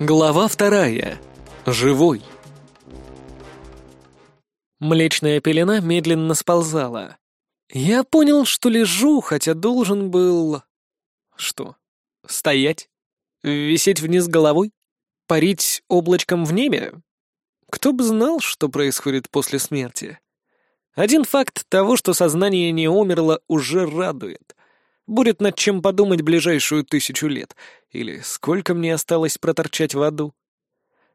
Глава вторая. Живой. Млечная пелена медленно сползала. Я понял, что лежу, хотя должен был... Что? Стоять? Висеть вниз головой? Парить облачком в небе? Кто бы знал, что происходит после смерти? Один факт того, что сознание не умерло, уже радует. Будет над чем подумать ближайшую тысячу лет. Или сколько мне осталось проторчать в аду.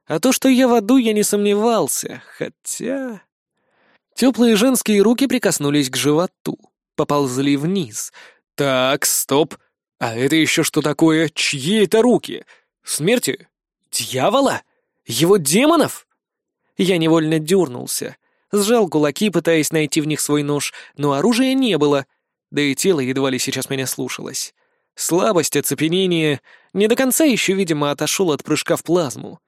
А то, что я в аду, я не сомневался, хотя... Теплые женские руки прикоснулись к животу, поползли вниз. Так, стоп. А это еще что такое? Чьи это руки? Смерти? Дьявола? Его демонов? Я невольно дернулся. Сжал кулаки, пытаясь найти в них свой нож, но оружия не было — да и тело едва ли сейчас меня слушалось. Слабость, оцепенение, не до конца еще, видимо, отошел от прыжка в плазму.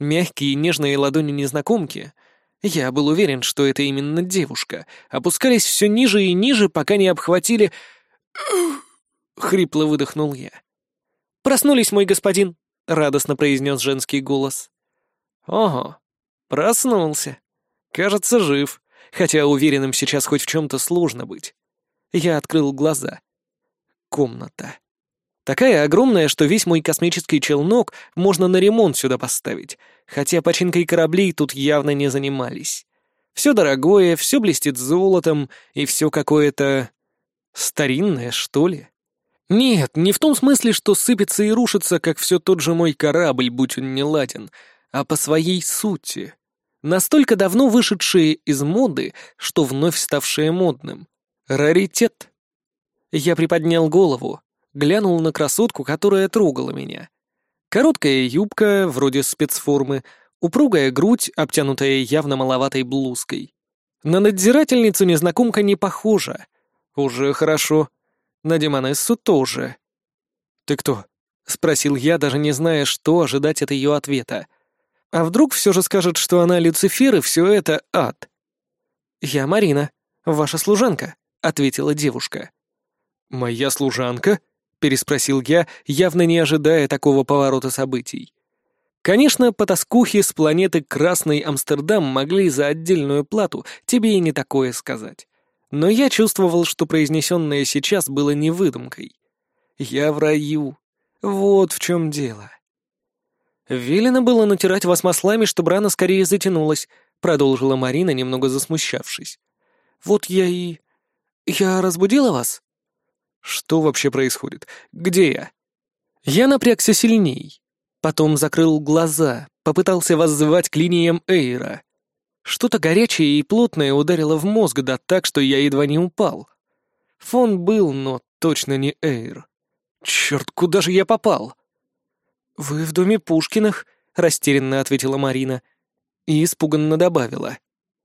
Мягкие нежные ладони незнакомки, я был уверен, что это именно девушка, опускались все ниже и ниже, пока не обхватили... Хрипло выдохнул я. «Проснулись, мой господин», — радостно произнес женский голос. «Ого, проснулся. Кажется, жив, хотя уверенным сейчас хоть в чем-то сложно быть. Я открыл глаза. Комната. Такая огромная, что весь мой космический челнок можно на ремонт сюда поставить, хотя починкой кораблей тут явно не занимались. Все дорогое, все блестит золотом, и все какое-то... старинное, что ли? Нет, не в том смысле, что сыпется и рушится, как все тот же мой корабль, будь он не ладен, а по своей сути. Настолько давно вышедшие из моды, что вновь ставшие модным. Раритет. Я приподнял голову, глянул на красотку, которая трогала меня. Короткая юбка, вроде спецформы, упругая грудь, обтянутая явно маловатой блузкой. На надзирательницу незнакомка не похожа. Уже хорошо. На Демонессу тоже. «Ты кто?» — спросил я, даже не зная, что ожидать от ее ответа. А вдруг все же скажет, что она Люцифер и все это ад? «Я Марина, ваша служанка», — ответила девушка. «Моя служанка?» — переспросил я, явно не ожидая такого поворота событий. Конечно, потаскухи с планеты Красный Амстердам могли за отдельную плату тебе и не такое сказать. Но я чувствовал, что произнесенное сейчас было не выдумкой. Я в раю. Вот в чем дело. Велено было натирать вас маслами, чтобы рана скорее затянулась, продолжила Марина, немного засмущавшись. Вот я и... «Я разбудила вас?» «Что вообще происходит? Где я?» Я напрягся сильней. Потом закрыл глаза, попытался воззвать к линиям Эйра. Что-то горячее и плотное ударило в мозг, да так, что я едва не упал. Фон был, но точно не Эйр. Черт, куда же я попал? «Вы в доме Пушкиных?» — растерянно ответила Марина. И испуганно добавила.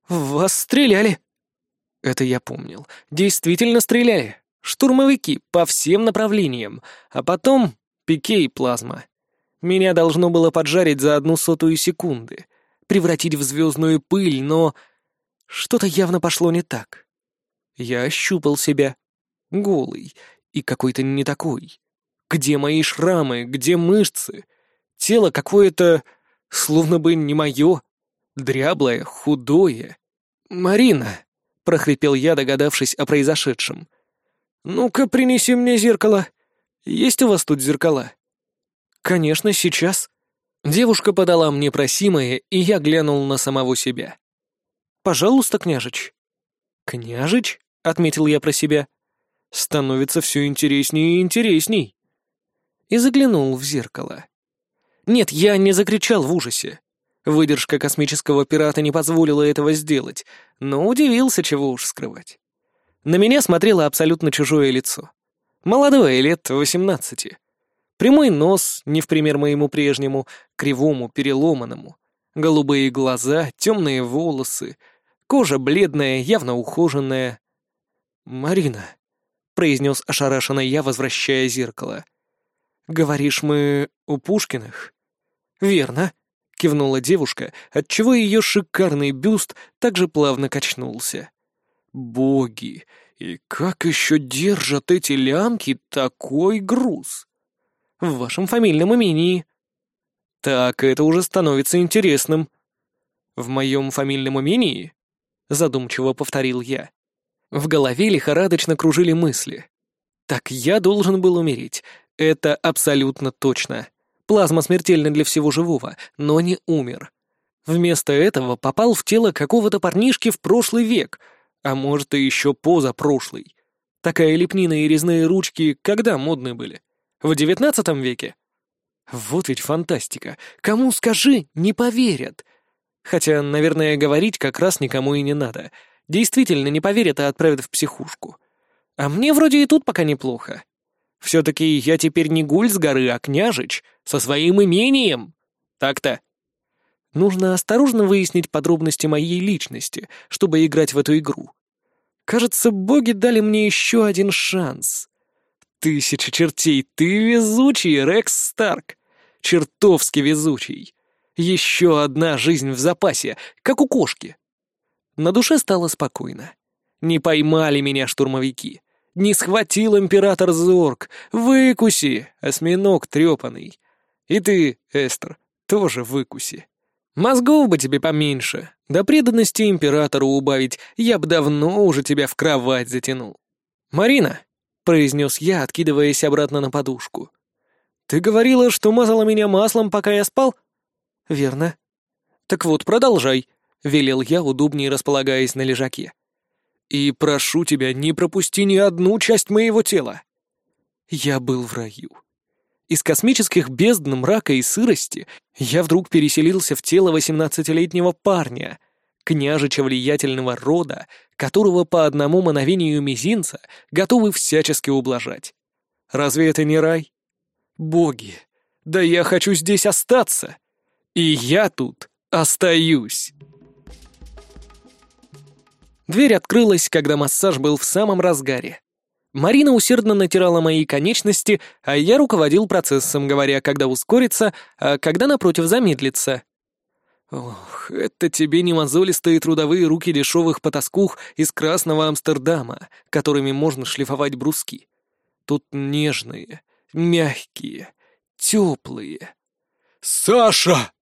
«В вас стреляли!» Это я помнил. Действительно стреляли. Штурмовики по всем направлениям. А потом пике и плазма. Меня должно было поджарить за одну сотую секунды. Превратить в звездную пыль, но... Что-то явно пошло не так. Я ощупал себя. Голый. И какой-то не такой. Где мои шрамы? Где мышцы? Тело какое-то... Словно бы не мое. Дряблое, худое. «Марина!» Прохрипел я, догадавшись о произошедшем. «Ну-ка, принеси мне зеркало. Есть у вас тут зеркала?» «Конечно, сейчас». Девушка подала мне просимое, и я глянул на самого себя. «Пожалуйста, княжич». «Княжич?» — отметил я про себя. «Становится все интереснее и интересней». И заглянул в зеркало. Нет, я не закричал в ужасе. Выдержка космического пирата не позволила этого сделать, но удивился, чего уж скрывать. На меня смотрело абсолютно чужое лицо. Молодое, лет восемнадцати. Прямой нос, не в пример моему прежнему, кривому, переломанному. Голубые глаза, темные волосы, кожа бледная, явно ухоженная. «Марина», — произнес ошарашенно я, возвращая зеркало. «Говоришь, мы у Пушкиных?» «Верно», — кивнула девушка, отчего ее шикарный бюст также плавно качнулся. «Боги! И как еще держат эти лямки такой груз?» «В вашем фамильном имении». Так, это уже становится интересным. В моем фамильном имении? Задумчиво повторил я. В голове лихорадочно кружили мысли. Так я должен был умереть. Это абсолютно точно. Плазма смертельна для всего живого, но не умер. Вместо этого попал в тело какого-то парнишки в прошлый век, а может и еще позапрошлый. Такая лепнина и резные ручки когда модны были? В девятнадцатом веке? Вот ведь фантастика. Кому скажи, не поверят. Хотя, наверное, говорить как раз никому и не надо. Действительно, не поверят и отправят в психушку. А мне вроде и тут пока неплохо. Все-таки я теперь не гуль с горы, а княжич, со своим имением. Так-то. Нужно осторожно выяснить подробности моей личности, чтобы играть в эту игру. Кажется, боги дали мне еще один шанс. Тысяча чертей, ты везучий, Рекс Старк. Чертовски везучий. Еще одна жизнь в запасе, как у кошки. На душе стало спокойно. Не поймали меня штурмовики. Не схватил император Зорг. Выкуси, осьминог трепанный. И ты, Эстер, тоже выкуси. Мозгов бы тебе поменьше. До преданности императору убавить, я бы давно уже тебя в кровать затянул. «Марина», — произнес я, откидываясь обратно на подушку. «Ты говорила, что мазала меня маслом, пока я спал?» «Верно». «Так вот, продолжай», — велел я, удобнее располагаясь на лежаке. И прошу тебя, не пропусти ни одну часть моего тела. Я был в раю. Из космических бездн мрака и сырости я вдруг переселился в тело восемнадцатилетнего парня, княжича влиятельного рода, которого по одному мановению мизинца готовы всячески ублажать. Разве это не рай? Боги, да я хочу здесь остаться. И я тут остаюсь. Дверь открылась, когда массаж был в самом разгаре. Марина усердно натирала мои конечности, а я руководил процессом, говоря, когда ускориться, а когда напротив замедлиться. Ох, это тебе не мозолистые трудовые руки дешевых потаскух из красного Амстердама, которыми можно шлифовать бруски. Тут нежные, мягкие, теплые. «Саша!»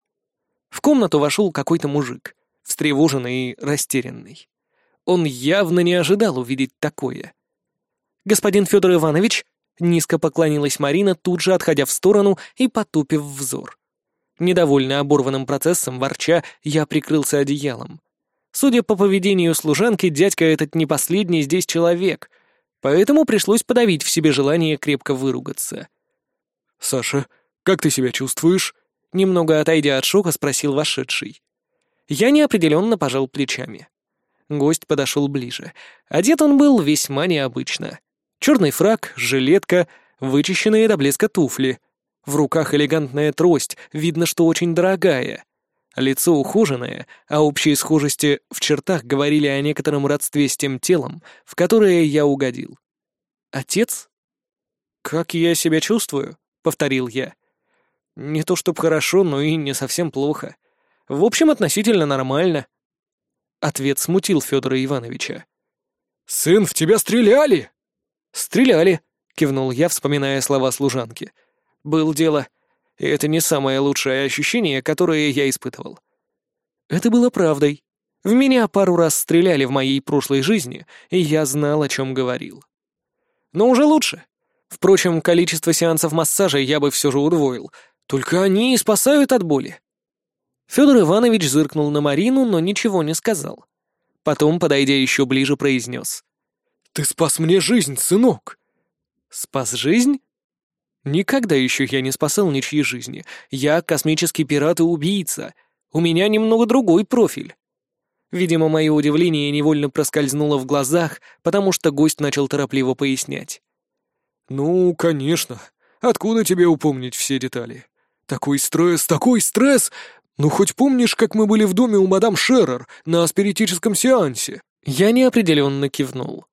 В комнату вошел какой-то мужик, встревоженный и растерянный. Он явно не ожидал увидеть такое. «Господин Федор Иванович», — низко поклонилась Марина, тут же отходя в сторону и потупив взор. Недовольно оборванным процессом, ворча, я прикрылся одеялом. Судя по поведению служанки, дядька этот не последний здесь человек, поэтому пришлось подавить в себе желание крепко выругаться. «Саша, как ты себя чувствуешь?» Немного отойдя от шока, спросил вошедший. Я неопределенно пожал плечами. Гость подошел ближе. Одет он был весьма необычно. Черный фраг, жилетка, вычищенные до блеска туфли. В руках элегантная трость, видно, что очень дорогая. Лицо ухоженное, а общие схожести в чертах говорили о некотором родстве с тем телом, в которое я угодил. «Отец?» «Как я себя чувствую?» — повторил я. «Не то чтоб хорошо, но и не совсем плохо. В общем, относительно нормально. Ответ смутил Федора Ивановича. «Сын, в тебя стреляли!» «Стреляли!» — кивнул я, вспоминая слова служанки. «Был дело. И это не самое лучшее ощущение, которое я испытывал». Это было правдой. В меня пару раз стреляли в моей прошлой жизни, и я знал, о чем говорил. Но уже лучше. Впрочем, количество сеансов массажа я бы все же удвоил. Только они и спасают от боли. Федор Иванович зыркнул на Марину, но ничего не сказал. Потом, подойдя еще ближе, произнес. «Ты спас мне жизнь, сынок!» «Спас жизнь?» «Никогда еще я не спасал ничьи жизни. Я космический пират и убийца. У меня немного другой профиль». Видимо, мое удивление невольно проскользнуло в глазах, потому что гость начал торопливо пояснять. «Ну, конечно. Откуда тебе упомнить все детали? Такой стресс, такой стресс! «Ну, хоть помнишь, как мы были в доме у мадам Шеррер на спиритическом сеансе?» Я неопределенно кивнул.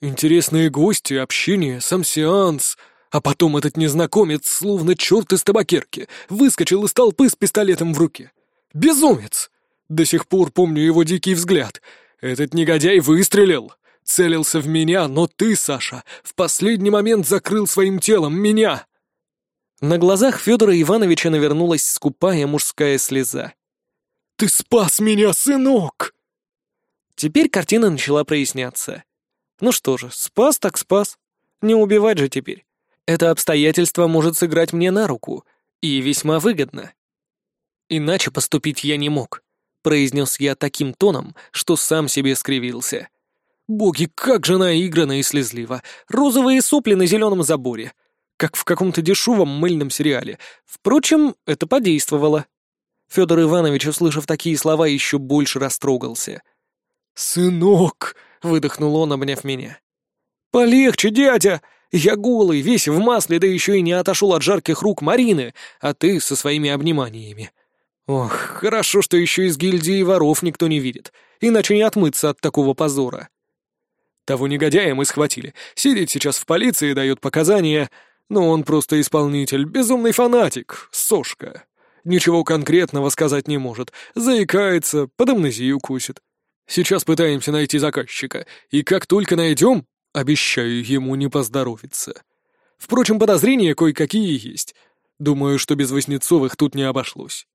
«Интересные гости, общение, сам сеанс...» А потом этот незнакомец, словно черт из табакерки, выскочил из толпы с пистолетом в руке. Безумец! До сих пор помню его дикий взгляд. Этот негодяй выстрелил. Целился в меня, но ты, Саша, в последний момент закрыл своим телом меня. На глазах Федора Ивановича навернулась скупая мужская слеза. «Ты спас меня, сынок!» Теперь картина начала проясняться. Ну что же, спас так спас. Не убивать же теперь. Это обстоятельство может сыграть мне на руку, и весьма выгодно. Иначе поступить я не мог, произнес я таким тоном, что сам себе скривился. Боги, как же наигранно и слезливо. Розовые сопли на зеленом заборе. Как в каком-то дешевом мыльном сериале. Впрочем, это подействовало. Федор Иванович, услышав такие слова, еще больше растрогался. «Сынок!» — выдохнул он, обняв меня. «Полегче, дядя! Я голый, весь в масле, да еще и не отошел от жарких рук Марины, а ты со своими обниманиями. Ох, хорошо, что еще из гильдии воров никто не видит, иначе не отмыться от такого позора. Того негодяя мы схватили. Сидит сейчас в полиции, дает показания, но он просто исполнитель, безумный фанатик, сошка. Ничего конкретного сказать не может, заикается, под амнезию кусит. Сейчас пытаемся найти заказчика, и как только найдем, обещаю ему не поздоровиться. Впрочем, подозрения кое-какие есть. Думаю, что без Воснецовых тут не обошлось.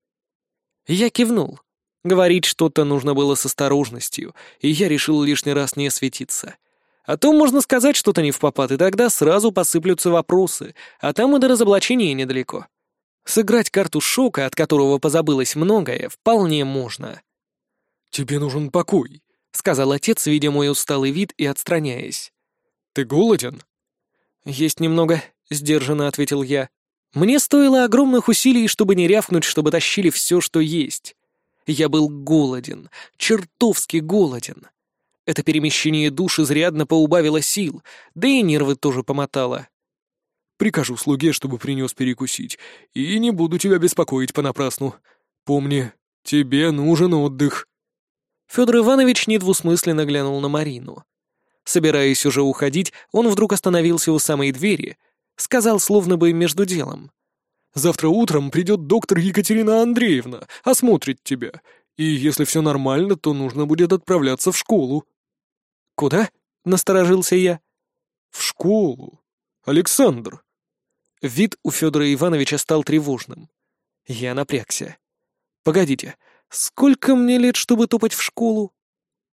Я кивнул. Говорить что-то нужно было с осторожностью, и я решил лишний раз не осветиться. А то можно сказать что-то не в попад, и тогда сразу посыплются вопросы, а там и до разоблачения недалеко. Сыграть карту шока, от которого позабылось многое, вполне можно. «Тебе нужен покой», — сказал отец, видя мой усталый вид и отстраняясь. «Ты голоден?» «Есть немного», — сдержанно ответил я. Мне стоило огромных усилий, чтобы не рявкнуть, чтобы тащили все, что есть. Я был голоден, чертовски голоден. Это перемещение душ изрядно поубавило сил, да и нервы тоже помотало. «Прикажу слуге, чтобы принес перекусить, и не буду тебя беспокоить понапрасну. Помни, тебе нужен отдых». Федор Иванович недвусмысленно глянул на Марину. Собираясь уже уходить, он вдруг остановился у самой двери — Сказал, словно бы между делом. «Завтра утром придет доктор Екатерина Андреевна, осмотрит тебя. И если все нормально, то нужно будет отправляться в школу». «Куда?» — насторожился я. «В школу. Александр». Вид у Федора Ивановича стал тревожным. Я напрягся. «Погодите, сколько мне лет, чтобы топать в школу?»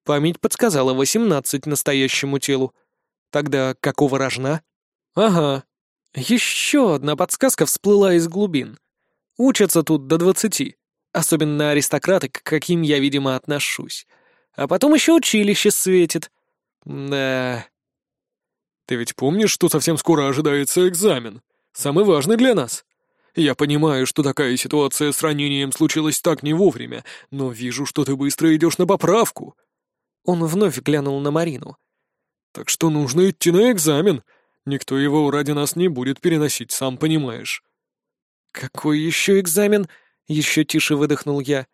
Память подсказала восемнадцать настоящему телу. Тогда какого рожна? Ага, еще одна подсказка всплыла из глубин. Учатся тут до двадцати. Особенно аристократы, к каким я, видимо, отношусь. А потом еще училище светит. Да... Ты ведь помнишь, что совсем скоро ожидается экзамен? Самый важный для нас. Я понимаю, что такая ситуация с ранением случилась так не вовремя, но вижу, что ты быстро идешь на поправку. Он вновь глянул на Марину. Так что нужно идти на экзамен, Никто его ради нас не будет переносить, сам понимаешь». «Какой еще экзамен?» — еще тише выдохнул я.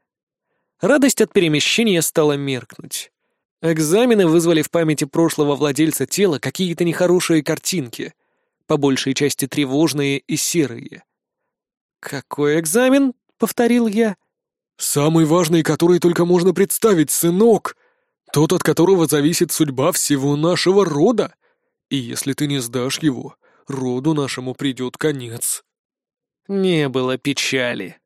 Радость от перемещения стала меркнуть. Экзамены вызвали в памяти прошлого владельца тела какие-то нехорошие картинки, по большей части тревожные и серые. «Какой экзамен?» — повторил я. «Самый важный, который только можно представить, сынок! Тот, от которого зависит судьба всего нашего рода!» И если ты не сдашь его, роду нашему придет конец». Не было печали.